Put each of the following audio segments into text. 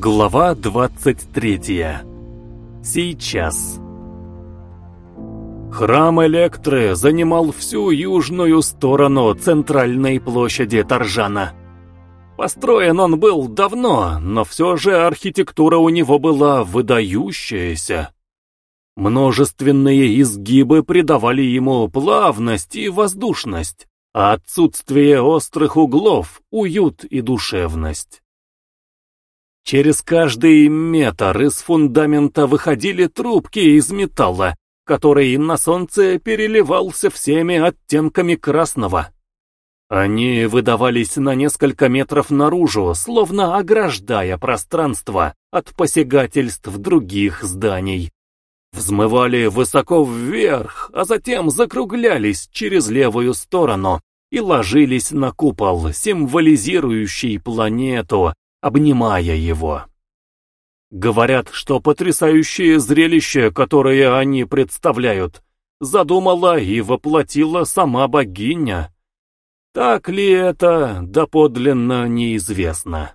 Глава 23. Сейчас. Храм Электры занимал всю южную сторону центральной площади Торжана. Построен он был давно, но все же архитектура у него была выдающаяся. Множественные изгибы придавали ему плавность и воздушность, а отсутствие острых углов — уют и душевность. Через каждый метр из фундамента выходили трубки из металла, который на солнце переливался всеми оттенками красного. Они выдавались на несколько метров наружу, словно ограждая пространство от посягательств других зданий. Взмывали высоко вверх, а затем закруглялись через левую сторону и ложились на купол, символизирующий планету, обнимая его. Говорят, что потрясающее зрелище, которое они представляют, задумала и воплотила сама богиня. Так ли это, доподлинно неизвестно.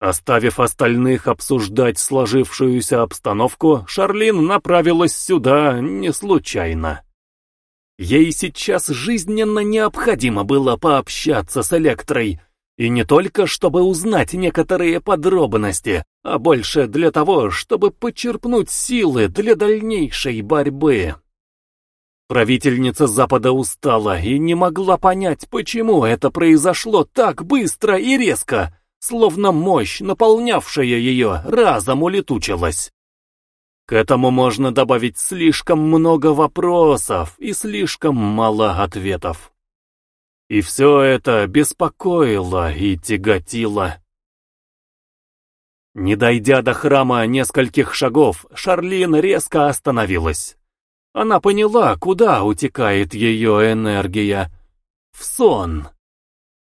Оставив остальных обсуждать сложившуюся обстановку, Шарлин направилась сюда не случайно. Ей сейчас жизненно необходимо было пообщаться с Электрой, и не только, чтобы узнать некоторые подробности, а больше для того, чтобы почерпнуть силы для дальнейшей борьбы. Правительница Запада устала и не могла понять, почему это произошло так быстро и резко, словно мощь, наполнявшая ее, разом улетучилась. К этому можно добавить слишком много вопросов и слишком мало ответов. И все это беспокоило и тяготило. Не дойдя до храма нескольких шагов, Шарлин резко остановилась. Она поняла, куда утекает ее энергия. В сон.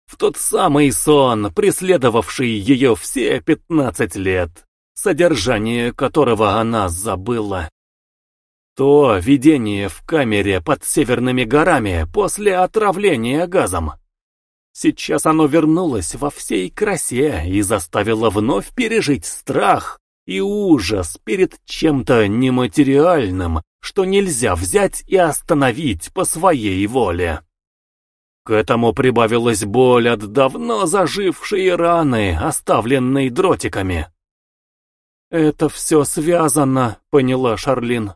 В тот самый сон, преследовавший ее все пятнадцать лет, содержание которого она забыла. То видение в камере под северными горами после отравления газом. Сейчас оно вернулось во всей красе и заставило вновь пережить страх и ужас перед чем-то нематериальным, что нельзя взять и остановить по своей воле. К этому прибавилась боль от давно зажившей раны, оставленной дротиками. «Это все связано», — поняла Шарлин.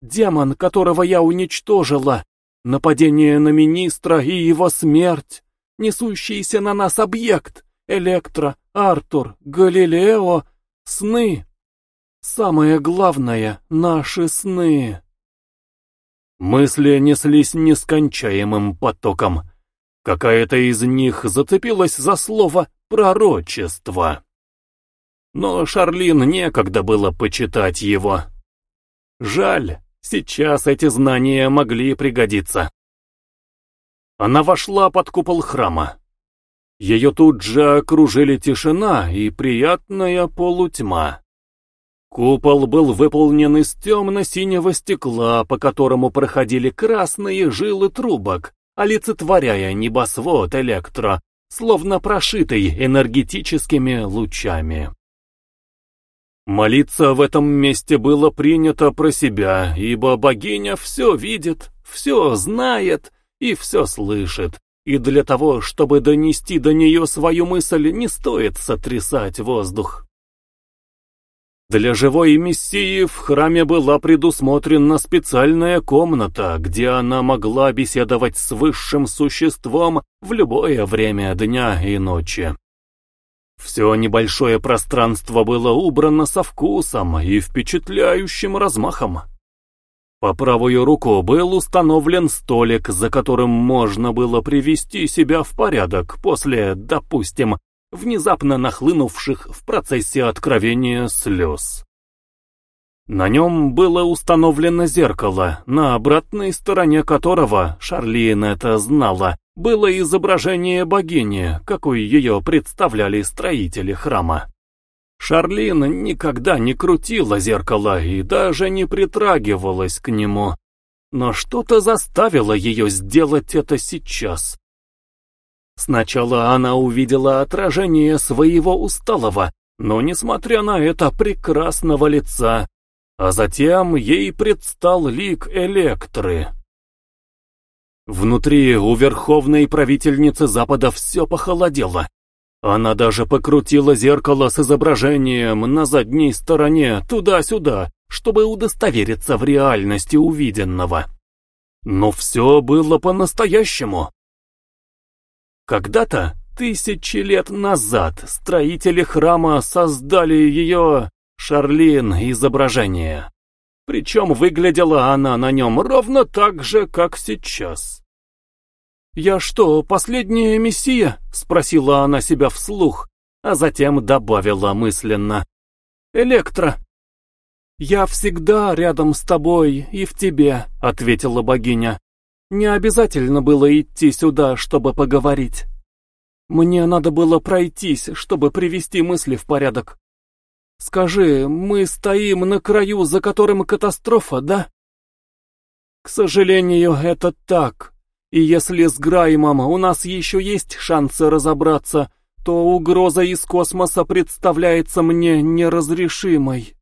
Демон, которого я уничтожила, нападение на министра и его смерть, несущийся на нас объект, Электро, Артур, Галилео, сны. Самое главное — наши сны. Мысли неслись нескончаемым потоком. Какая-то из них зацепилась за слово «пророчество». Но Шарлин некогда было почитать его. Жаль, Сейчас эти знания могли пригодиться. Она вошла под купол храма. Ее тут же окружили тишина и приятная полутьма. Купол был выполнен из темно-синего стекла, по которому проходили красные жилы трубок, олицетворяя небосвод электро, словно прошитый энергетическими лучами. Молиться в этом месте было принято про себя, ибо богиня все видит, все знает и все слышит, и для того, чтобы донести до нее свою мысль, не стоит сотрясать воздух. Для живой мессии в храме была предусмотрена специальная комната, где она могла беседовать с высшим существом в любое время дня и ночи. Все небольшое пространство было убрано со вкусом и впечатляющим размахом. По правую руку был установлен столик, за которым можно было привести себя в порядок после, допустим, внезапно нахлынувших в процессе откровения слез. На нем было установлено зеркало, на обратной стороне которого, Шарлин это знала, было изображение богини, какой ее представляли строители храма. Шарлин никогда не крутила зеркало и даже не притрагивалась к нему, но что-то заставило ее сделать это сейчас. Сначала она увидела отражение своего усталого, но, несмотря на это, прекрасного лица, а затем ей предстал лик Электры. Внутри у верховной правительницы Запада все похолодело. Она даже покрутила зеркало с изображением на задней стороне туда-сюда, чтобы удостовериться в реальности увиденного. Но все было по-настоящему. Когда-то, тысячи лет назад, строители храма создали ее, Шарлин, изображение. Причем выглядела она на нем ровно так же, как сейчас. «Я что, последняя мессия?» — спросила она себя вслух, а затем добавила мысленно. «Электро». «Я всегда рядом с тобой и в тебе», — ответила богиня. «Не обязательно было идти сюда, чтобы поговорить. Мне надо было пройтись, чтобы привести мысли в порядок. Скажи, мы стоим на краю, за которым катастрофа, да?» «К сожалению, это так», и если с Граймом у нас еще есть шансы разобраться, то угроза из космоса представляется мне неразрешимой.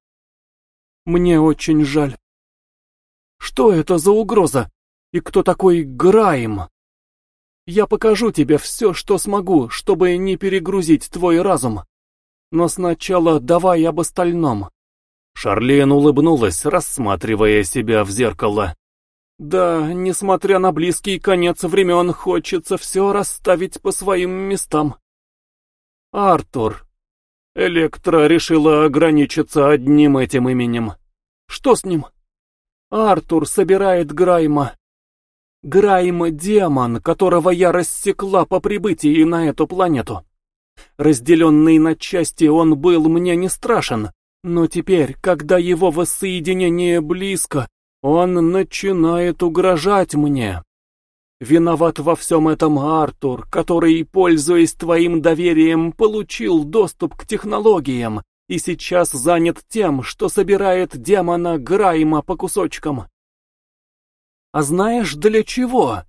Мне очень жаль. Что это за угроза? И кто такой Грайм? Я покажу тебе все, что смогу, чтобы не перегрузить твой разум. Но сначала давай об остальном. Шарлен улыбнулась, рассматривая себя в зеркало. Да, несмотря на близкий конец времен, хочется все расставить по своим местам. Артур. Электра решила ограничиться одним этим именем. Что с ним? Артур собирает Грайма. Грайм — демон, которого я рассекла по прибытии на эту планету. Разделенный на части, он был мне не страшен, но теперь, когда его воссоединение близко, он начинает угрожать мне. Виноват во всем этом Артур, который, пользуясь твоим доверием, получил доступ к технологиям и сейчас занят тем, что собирает демона Грайма по кусочкам. А знаешь, для чего?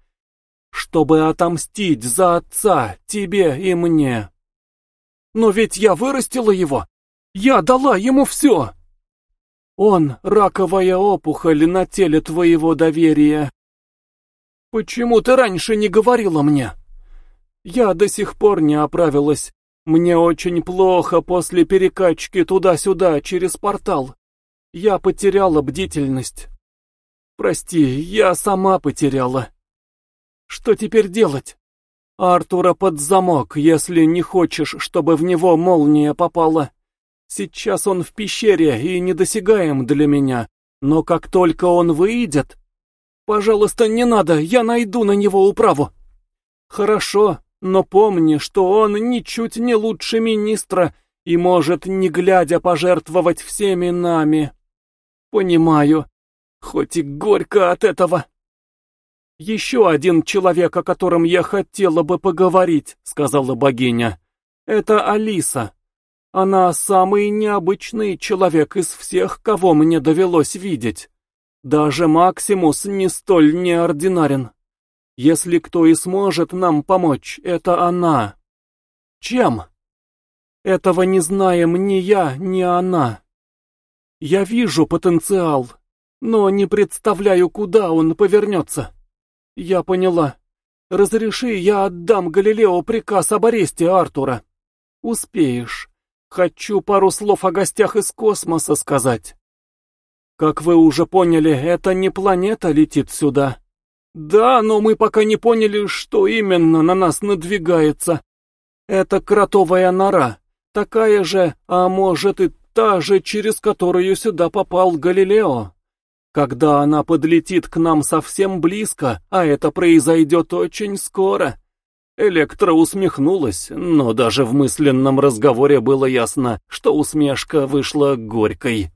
Чтобы отомстить за отца, тебе и мне. Но ведь я вырастила его. Я дала ему все. Он — раковая опухоль на теле твоего доверия. Почему ты раньше не говорила мне? Я до сих пор не оправилась. Мне очень плохо после перекачки туда-сюда через портал. Я потеряла бдительность. Прости, я сама потеряла. Что теперь делать? Артура под замок, если не хочешь, чтобы в него молния попала. Сейчас он в пещере и недосягаем для меня, но как только он выйдет... Пожалуйста, не надо, я найду на него управу. Хорошо, но помни, что он ничуть не лучше министра и может, не глядя, пожертвовать всеми нами. Понимаю, хоть и горько от этого. «Еще один человек, о котором я хотела бы поговорить», — сказала богиня. «Это Алиса. Она самый необычный человек из всех, кого мне довелось видеть. Даже Максимус не столь неординарен. Если кто и сможет нам помочь, это она. Чем? Этого не знаем ни я, ни она. Я вижу потенциал, но не представляю, куда он повернется. Я поняла. Разреши, я отдам Галилео приказ об аресте Артура. Успеешь. Хочу пару слов о гостях из космоса сказать. Как вы уже поняли, это не планета летит сюда. Да, но мы пока не поняли, что именно на нас надвигается. Это кротовая нора, такая же, а может и та же, через которую сюда попал Галилео. Когда она подлетит к нам совсем близко, а это произойдет очень скоро, Электра усмехнулась, но даже в мысленном разговоре было ясно, что усмешка вышла горькой.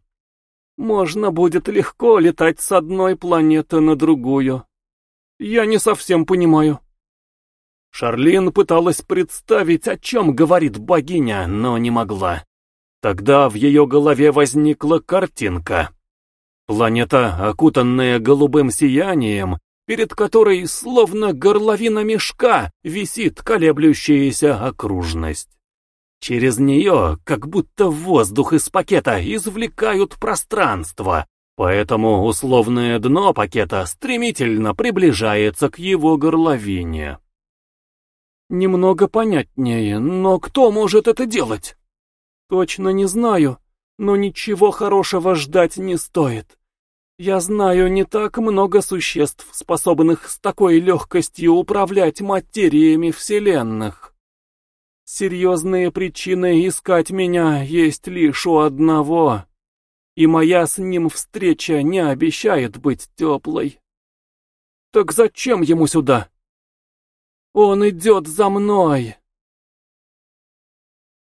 Можно будет легко летать с одной планеты на другую. Я не совсем понимаю. Шарлин пыталась представить, о чем говорит богиня, но не могла. Тогда в ее голове возникла картинка. Планета, окутанная голубым сиянием, перед которой, словно горловина мешка, висит колеблющаяся окружность. Через нее, как будто воздух из пакета, извлекают пространство, поэтому условное дно пакета стремительно приближается к его горловине. Немного понятнее, но кто может это делать? Точно не знаю, но ничего хорошего ждать не стоит. Я знаю не так много существ, способных с такой легкостью управлять материями вселенных. Серьезные причины искать меня есть лишь у одного, и моя с ним встреча не обещает быть теплой. Так зачем ему сюда? Он идет за мной.